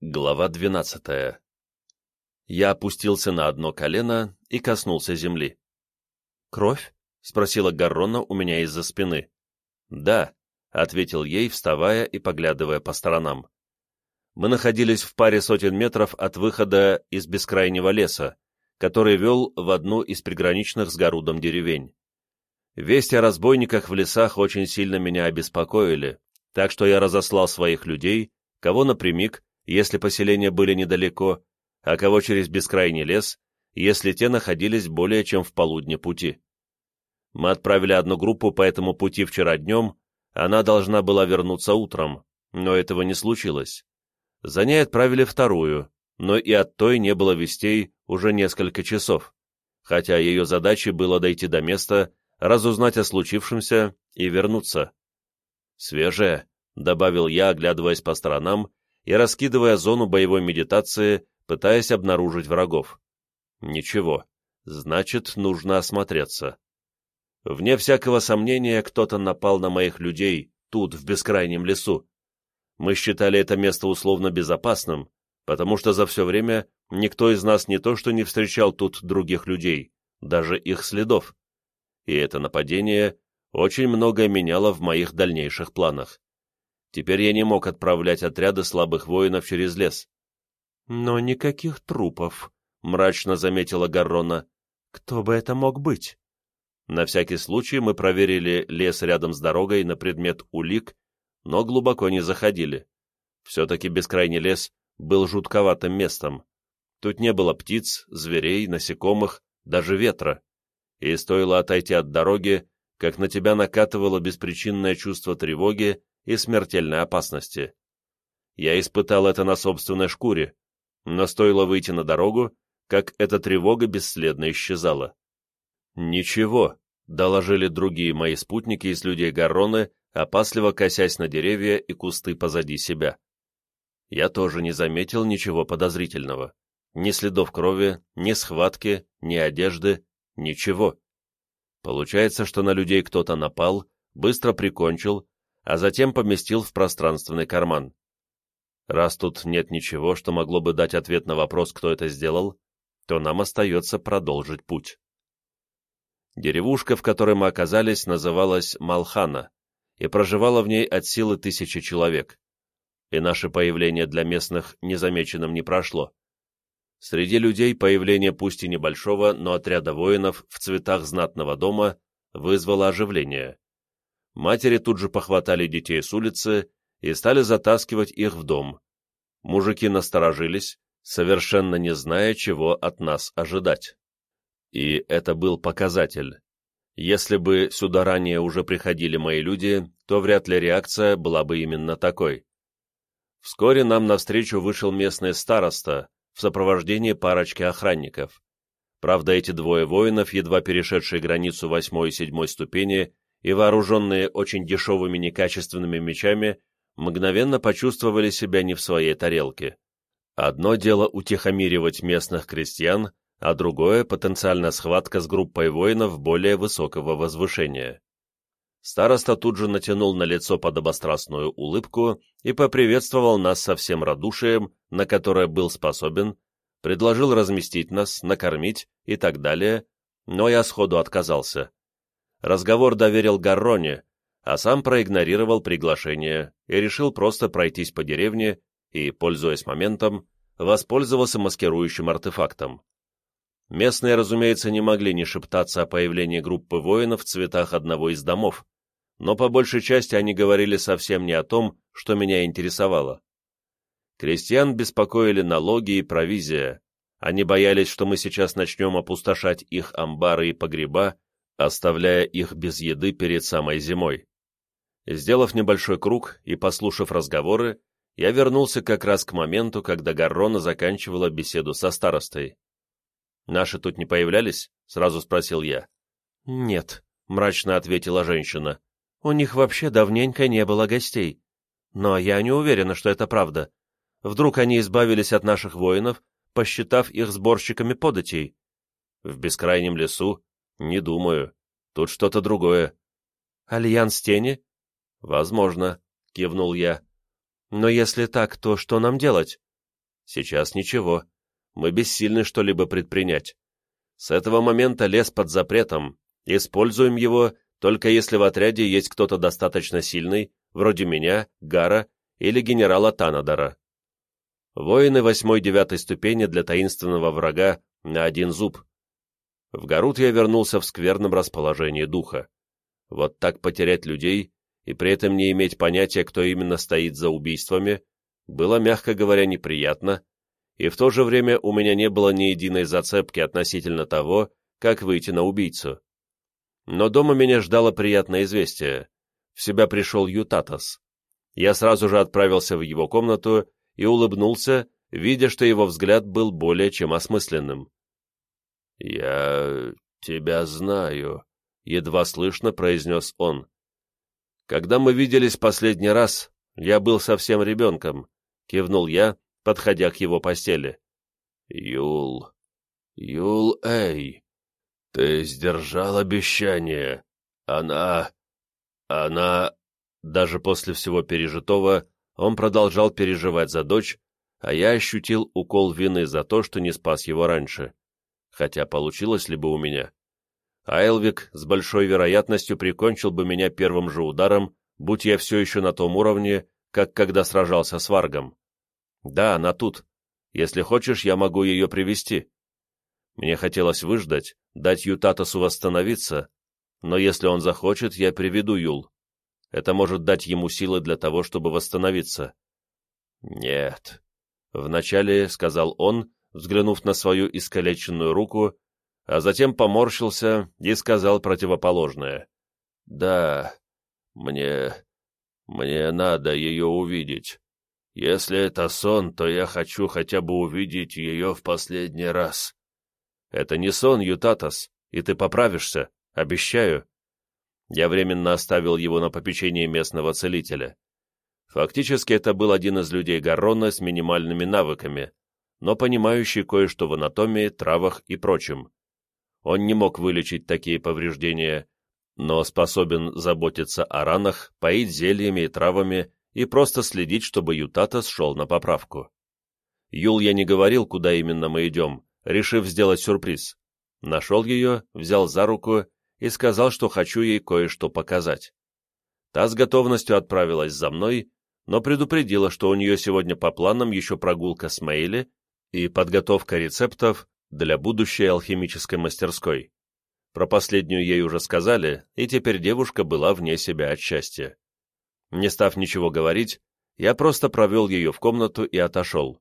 Глава двенадцатая. Я опустился на одно колено и коснулся земли. «Кровь?» — спросила Гаррона у меня из-за спины. «Да», — ответил ей, вставая и поглядывая по сторонам. Мы находились в паре сотен метров от выхода из бескрайнего леса, который вел в одну из приграничных с Гарудом деревень. Вести о разбойниках в лесах очень сильно меня обеспокоили, так что я разослал своих людей, кого напрямик, если поселения были недалеко, а кого через бескрайний лес, если те находились более чем в полудне пути. Мы отправили одну группу по этому пути вчера днем, она должна была вернуться утром, но этого не случилось. За ней отправили вторую, но и от той не было вестей уже несколько часов, хотя ее задачей было дойти до места, разузнать о случившемся и вернуться. «Свежая», — добавил я, оглядываясь по сторонам и раскидывая зону боевой медитации, пытаясь обнаружить врагов. Ничего, значит, нужно осмотреться. Вне всякого сомнения, кто-то напал на моих людей тут, в бескрайнем лесу. Мы считали это место условно безопасным, потому что за все время никто из нас не то что не встречал тут других людей, даже их следов. И это нападение очень многое меняло в моих дальнейших планах. Теперь я не мог отправлять отряды слабых воинов через лес. «Но никаких трупов», — мрачно заметила Гаррона. «Кто бы это мог быть?» На всякий случай мы проверили лес рядом с дорогой на предмет улик, но глубоко не заходили. Все-таки бескрайний лес был жутковатым местом. Тут не было птиц, зверей, насекомых, даже ветра. И стоило отойти от дороги, как на тебя накатывало беспричинное чувство тревоги и смертельной опасности. Я испытал это на собственной шкуре, но стоило выйти на дорогу, как эта тревога бесследно исчезала. «Ничего», — доложили другие мои спутники из людей Гарроны, опасливо косясь на деревья и кусты позади себя. Я тоже не заметил ничего подозрительного. Ни следов крови, ни схватки, ни одежды, ничего. Получается, что на людей кто-то напал, быстро прикончил, а затем поместил в пространственный карман. Раз тут нет ничего, что могло бы дать ответ на вопрос, кто это сделал, то нам остается продолжить путь. Деревушка, в которой мы оказались, называлась Малхана, и проживала в ней от силы тысячи человек. И наше появление для местных незамеченным не прошло. Среди людей появление пусть и небольшого, но отряда воинов в цветах знатного дома вызвало оживление матери тут же похватали детей с улицы и стали затаскивать их в дом. Мужики насторожились, совершенно не зная, чего от нас ожидать. И это был показатель. Если бы сюда ранее уже приходили мои люди, то вряд ли реакция была бы именно такой. Вскоре нам навстречу вышел местный староста в сопровождении парочки охранников. Правда, эти двое воинов, едва перешедшие границу восьмой и седьмой ступени, и вооруженные очень дешевыми некачественными мечами, мгновенно почувствовали себя не в своей тарелке. Одно дело утихомиривать местных крестьян, а другое — потенциальная схватка с группой воинов более высокого возвышения. Староста тут же натянул на лицо подобострастную улыбку и поприветствовал нас со всем радушием, на которое был способен, предложил разместить нас, накормить и так далее, но я сходу отказался разговор доверил Гарроне, а сам проигнорировал приглашение и решил просто пройтись по деревне и, пользуясь моментом, воспользовался маскирующим артефактом. Местные, разумеется, не могли не шептаться о появлении группы воинов в цветах одного из домов, но по большей части они говорили совсем не о том, что меня интересовало. Крестьян беспокоили налоги и провизия, они боялись, что мы сейчас начнем опустошать их амбары и погреба, оставляя их без еды перед самой зимой. Сделав небольшой круг и послушав разговоры, я вернулся как раз к моменту, когда Гаррона заканчивала беседу со старостой. «Наши тут не появлялись?» — сразу спросил я. «Нет», — мрачно ответила женщина. «У них вообще давненько не было гостей. Но я не уверена, что это правда. Вдруг они избавились от наших воинов, посчитав их сборщиками податей?» «В бескрайнем лесу «Не думаю. Тут что-то другое». «Альянс тени?» «Возможно», — кивнул я. «Но если так, то что нам делать? Сейчас ничего. Мы бессильны что-либо предпринять. С этого момента лес под запретом. Используем его, только если в отряде есть кто-то достаточно сильный, вроде меня, Гара или генерала Танадора. Воины восьмой-девятой ступени для таинственного врага на один зуб. В Гарут я вернулся в скверном расположении духа. Вот так потерять людей и при этом не иметь понятия, кто именно стоит за убийствами, было, мягко говоря, неприятно, и в то же время у меня не было ни единой зацепки относительно того, как выйти на убийцу. Но дома меня ждало приятное известие. В себя пришел Ютатас. Я сразу же отправился в его комнату и улыбнулся, видя, что его взгляд был более чем осмысленным. «Я тебя знаю», — едва слышно произнес он. «Когда мы виделись последний раз, я был совсем ребенком», — кивнул я, подходя к его постели. «Юл, Юл, эй, ты сдержал обещание. Она... она...» Даже после всего пережитого он продолжал переживать за дочь, а я ощутил укол вины за то, что не спас его раньше. Хотя получилось ли бы у меня? Айлвик с большой вероятностью прикончил бы меня первым же ударом, будь я все еще на том уровне, как когда сражался с Варгом. Да, она тут. Если хочешь, я могу ее привести. Мне хотелось выждать, дать Ютатасу восстановиться, но если он захочет, я приведу Юл. Это может дать ему силы для того, чтобы восстановиться. Нет. Вначале, — сказал он, взглянув на свою искалеченную руку, а затем поморщился и сказал противоположное. Да, мне... мне надо ее увидеть. Если это сон, то я хочу хотя бы увидеть ее в последний раз. Это не сон, Ютатас, и ты поправишься, обещаю. Я временно оставил его на попечение местного целителя. Фактически это был один из людей Гаррона с минимальными навыками, но понимающий кое-что в анатомии, травах и прочем. Он не мог вылечить такие повреждения, но способен заботиться о ранах, поить зельями и травами и просто следить, чтобы Ютатас шел на поправку. Юл я не говорил, куда именно мы идем, решив сделать сюрприз. Нашел ее, взял за руку и сказал, что хочу ей кое-что показать. Та с готовностью отправилась за мной, но предупредила, что у нее сегодня по планам еще прогулка с Мейли и подготовка рецептов для будущей алхимической мастерской. Про последнюю ей уже сказали, и теперь девушка была вне себя от счастья. Не став ничего говорить, я просто провел ее в комнату и отошел.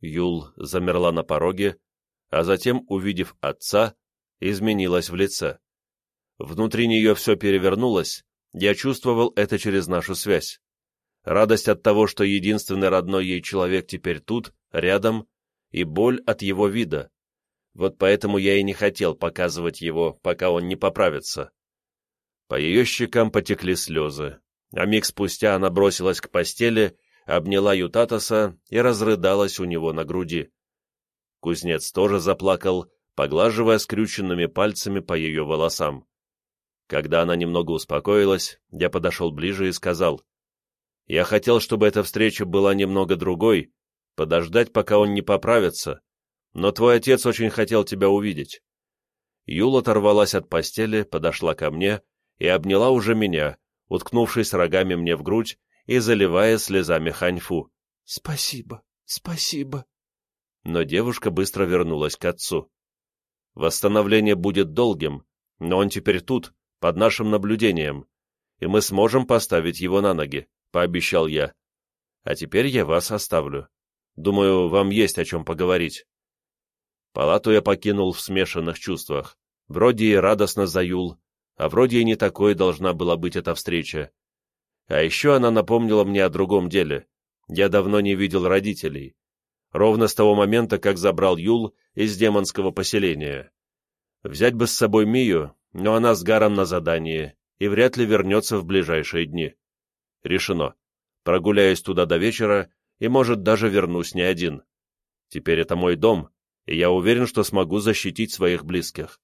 Юл замерла на пороге, а затем, увидев отца, изменилась в лице. Внутри нее все перевернулось, я чувствовал это через нашу связь. Радость от того, что единственный родной ей человек теперь тут, рядом, и боль от его вида. Вот поэтому я и не хотел показывать его, пока он не поправится. По ее щекам потекли слезы, а миг спустя она бросилась к постели, обняла Ютатаса и разрыдалась у него на груди. Кузнец тоже заплакал, поглаживая скрюченными пальцами по ее волосам. Когда она немного успокоилась, я подошел ближе и сказал, «Я хотел, чтобы эта встреча была немного другой, подождать, пока он не поправится, но твой отец очень хотел тебя увидеть». Юла оторвалась от постели, подошла ко мне и обняла уже меня, уткнувшись рогами мне в грудь и заливая слезами ханьфу. «Спасибо, спасибо». Но девушка быстро вернулась к отцу. «Восстановление будет долгим, но он теперь тут, под нашим наблюдением, и мы сможем поставить его на ноги», — пообещал я. «А теперь я вас оставлю. Думаю, вам есть о чем поговорить». Палату я покинул в смешанных чувствах. Вроде и радостно заюл, а вроде и не такой должна была быть эта встреча. А еще она напомнила мне о другом деле. Я давно не видел родителей. Ровно с того момента, как забрал Юл из демонского поселения. Взять бы с собой Мию, но она с Гаром на задании и вряд ли вернется в ближайшие дни. Решено. Прогуляюсь туда до вечера и, может, даже вернусь не один. Теперь это мой дом, и я уверен, что смогу защитить своих близких.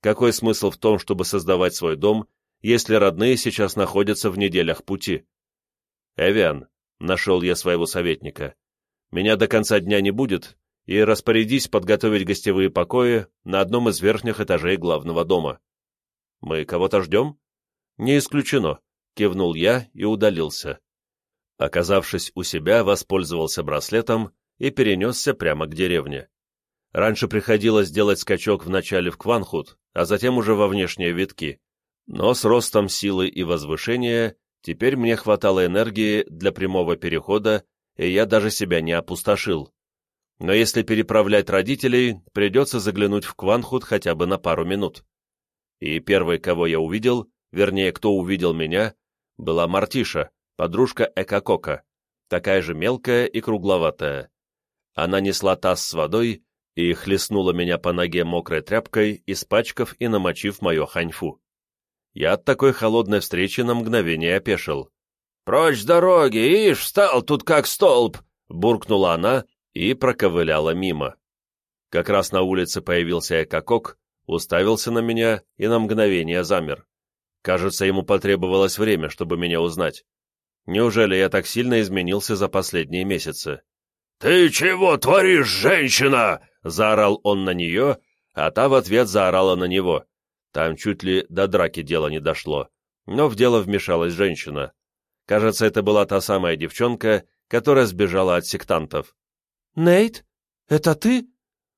Какой смысл в том, чтобы создавать свой дом, если родные сейчас находятся в неделях пути? Эвиан, нашел я своего советника. Меня до конца дня не будет, и распорядись подготовить гостевые покои на одном из верхних этажей главного дома. Мы кого-то ждем? Не исключено, кивнул я и удалился. Оказавшись у себя, воспользовался браслетом и перенесся прямо к деревне. Раньше приходилось делать скачок вначале в Кванхут, а затем уже во внешние витки. Но с ростом силы и возвышения теперь мне хватало энергии для прямого перехода, и я даже себя не опустошил. Но если переправлять родителей, придется заглянуть в Кванхут хотя бы на пару минут. И первой, кого я увидел, вернее, кто увидел меня, была Мартиша, подружка Экокока, такая же мелкая и кругловатая. Она несла таз с водой и хлестнула меня по ноге мокрой тряпкой, испачкав и намочив мое ханьфу. Я от такой холодной встречи на мгновение опешил. «Прочь с дороги, ишь, встал тут как столб!» — буркнула она и проковыляла мимо. Как раз на улице появился Экокок, уставился на меня и на мгновение замер. Кажется, ему потребовалось время, чтобы меня узнать. Неужели я так сильно изменился за последние месяцы? «Ты чего творишь, женщина?» — заорал он на нее, а та в ответ заорала на него. Там чуть ли до драки дело не дошло, но в дело вмешалась женщина. Кажется, это была та самая девчонка, которая сбежала от сектантов. «Нейт? Это ты?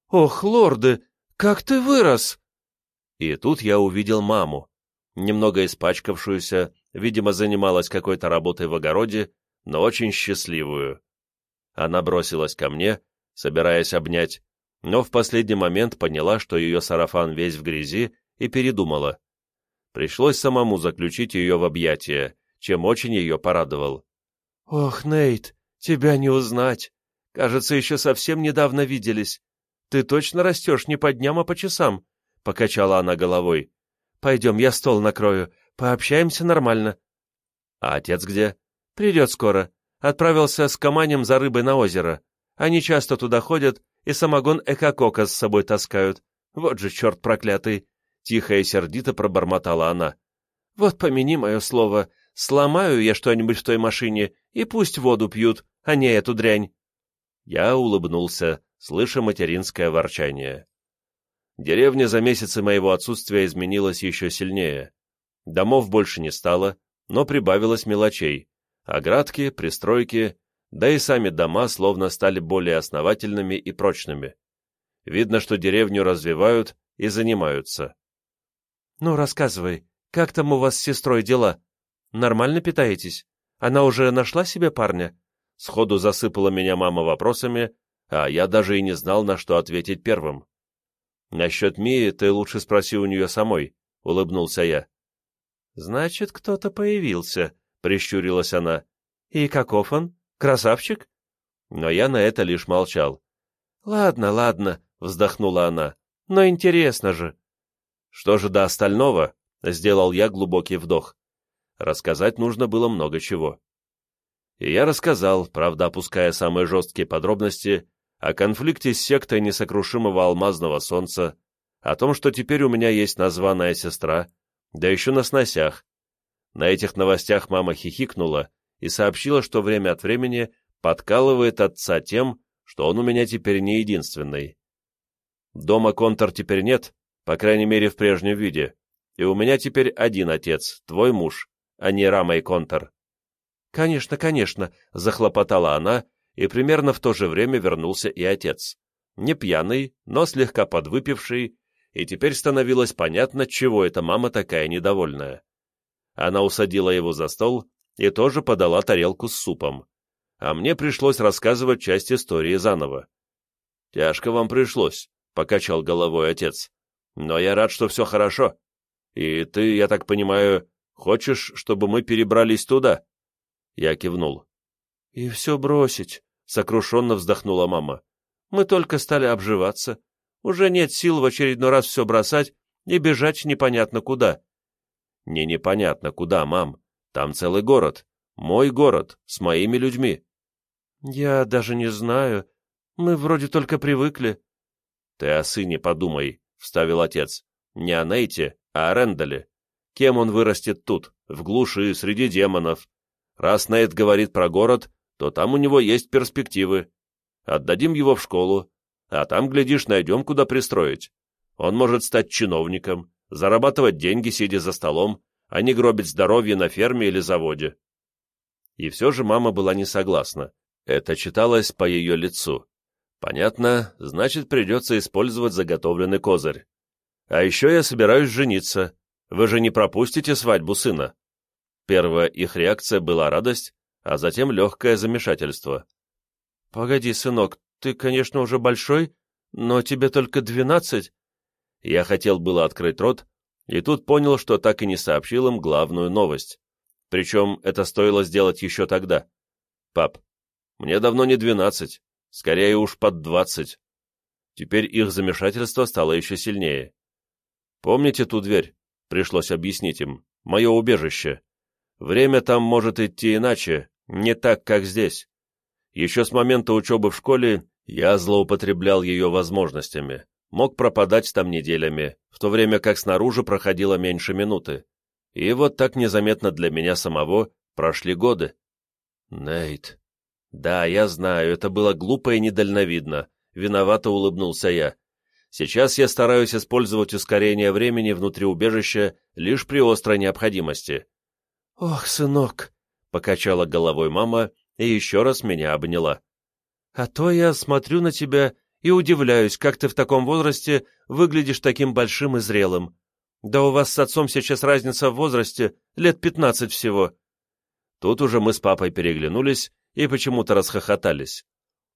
Ох, лорды, как ты вырос!» И тут я увидел маму, немного испачкавшуюся, видимо, занималась какой-то работой в огороде, но очень счастливую. Она бросилась ко мне, собираясь обнять, но в последний момент поняла, что ее сарафан весь в грязи, и передумала. Пришлось самому заключить ее в объятия, чем очень ее порадовал. «Ох, Нейт, тебя не узнать. Кажется, еще совсем недавно виделись. Ты точно растешь не по дням, а по часам», — покачала она головой. «Пойдем, я стол накрою, пообщаемся нормально». «А отец где?» «Придет скоро. Отправился с Каманем за рыбой на озеро. Они часто туда ходят и самогон Экокока с собой таскают. Вот же черт проклятый!» Тихо и сердито пробормотала она. «Вот помяни мое слово, сломаю я что-нибудь в той машине, и пусть воду пьют, а не эту дрянь». Я улыбнулся, слыша материнское ворчание. Деревня за месяцы моего отсутствия изменилась еще сильнее. Домов больше не стало, но прибавилось мелочей. Оградки, пристройки, да и сами дома словно стали более основательными и прочными. Видно, что деревню развивают и занимаются. «Ну, рассказывай, как там у вас с сестрой дела? Нормально питаетесь? Она уже нашла себе парня?» Сходу засыпала меня мама вопросами, а я даже и не знал, на что ответить первым. «Насчет Мии ты лучше спроси у нее самой», — улыбнулся я. «Значит, кто-то появился», — прищурилась она. «И каков он? Красавчик?» Но я на это лишь молчал. «Ладно, ладно», — вздохнула она. «Но интересно же». Что же до остального, сделал я глубокий вдох. Рассказать нужно было много чего. И я рассказал, правда, опуская самые жесткие подробности, о конфликте с сектой несокрушимого алмазного солнца, о том, что теперь у меня есть названная сестра, да еще на сносях. На этих новостях мама хихикнула и сообщила, что время от времени подкалывает отца тем, что он у меня теперь не единственный. Дома Контор теперь нет, по крайней мере, в прежнем виде. И у меня теперь один отец, твой муж, а не Рама и Контор. «Конечно, конечно», — захлопотала она, и примерно в то же время вернулся и отец. Не пьяный, но слегка подвыпивший, и теперь становилось понятно, чего эта мама такая недовольная. Она усадила его за стол и тоже подала тарелку с супом. А мне пришлось рассказывать часть истории заново. «Тяжко вам пришлось», — покачал головой отец. Но я рад, что все хорошо. И ты, я так понимаю, хочешь, чтобы мы перебрались туда?» Я кивнул. «И все бросить», — сокрушенно вздохнула мама. «Мы только стали обживаться. Уже нет сил в очередной раз все бросать и бежать непонятно куда». «Не непонятно куда, мам. Там целый город. Мой город, с моими людьми». «Я даже не знаю. Мы вроде только привыкли». «Ты о сыне подумай. — вставил отец. «Не о Нейте, а о Рэндале. Кем он вырастет тут, в глуши, среди демонов? Раз Нейт говорит про город, то там у него есть перспективы». Отдадим его в школу, а там, глядишь, найдем, куда пристроить. Он может стать чиновником, зарабатывать деньги, сидя за столом, а не гробить здоровье на ферме или заводе. И все же мама была не согласна. Это читалось по ее лицу. Понятно, значит, придется использовать заготовленный козырь. А еще я собираюсь жениться. Вы же не пропустите свадьбу сына. Первая их реакция была радость, а затем легкое замешательство. «Погоди, сынок, ты, конечно, уже большой, но тебе только двенадцать». Я хотел было открыть рот, и тут понял, что так и не сообщил им главную новость. Причем это стоило сделать еще тогда. «Пап, мне давно не двенадцать, скорее уж под двадцать». Теперь их замешательство стало еще сильнее. «Помните ту дверь?» — пришлось объяснить им. «Мое убежище. Время там может идти иначе, не так, как здесь. Еще с момента учебы в школе я злоупотреблял ее возможностями, мог пропадать там неделями, в то время как снаружи проходило меньше минуты. И вот так незаметно для меня самого прошли годы. Нейт. Да, я знаю, это было глупо и недальновидно. Виновато улыбнулся я. Сейчас я стараюсь использовать ускорение времени внутри убежища лишь при острой необходимости. «Ох, сынок!» — покачала головой мама и еще раз меня обняла. «А то я смотрю на тебя и удивляюсь, как ты в таком возрасте выглядишь таким большим и зрелым. Да у вас с отцом сейчас разница в возрасте, лет пятнадцать всего». Тут уже мы с папой переглянулись и почему-то расхохотались.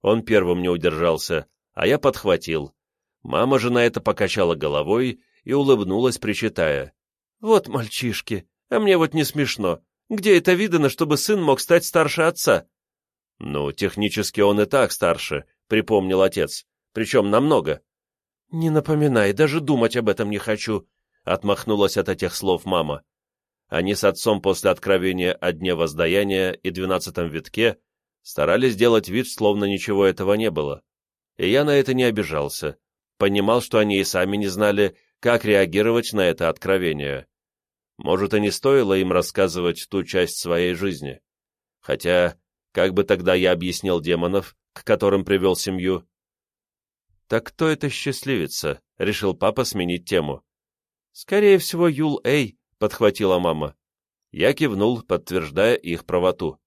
Он первым не удержался, а я подхватил. Мама же на это покачала головой и улыбнулась, причитая. «Вот мальчишки, а мне вот не смешно. Где это видано, чтобы сын мог стать старше отца?» «Ну, технически он и так старше», — припомнил отец. «Причем намного». «Не напоминай, даже думать об этом не хочу», — отмахнулась от этих слов мама. Они с отцом после откровения о дне воздаяния и двенадцатом витке старались сделать вид, словно ничего этого не было. И я на это не обижался. Понимал, что они и сами не знали, как реагировать на это откровение. Может, и не стоило им рассказывать ту часть своей жизни. Хотя, как бы тогда я объяснил демонов, к которым привел семью? «Так кто это счастливица?» — решил папа сменить тему. «Скорее всего, Юл Эй», — подхватила мама. Я кивнул, подтверждая их правоту.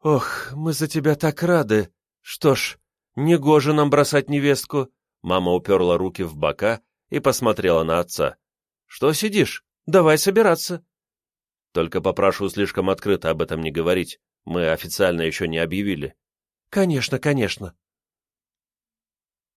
«Ох, мы за тебя так рады! Что ж, негоже нам бросать невестку!» Мама уперла руки в бока и посмотрела на отца. «Что сидишь? Давай собираться. Только попрошу слишком открыто об этом не говорить. Мы официально еще не объявили. Конечно, конечно.